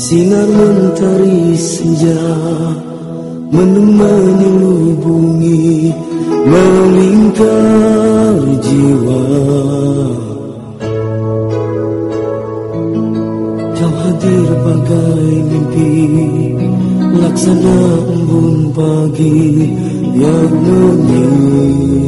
Sinar mentari senja Menemani lubungi Melingkar jiwa. Kau hadir bagai mimpi Laksana embun pagi Yang menyirami.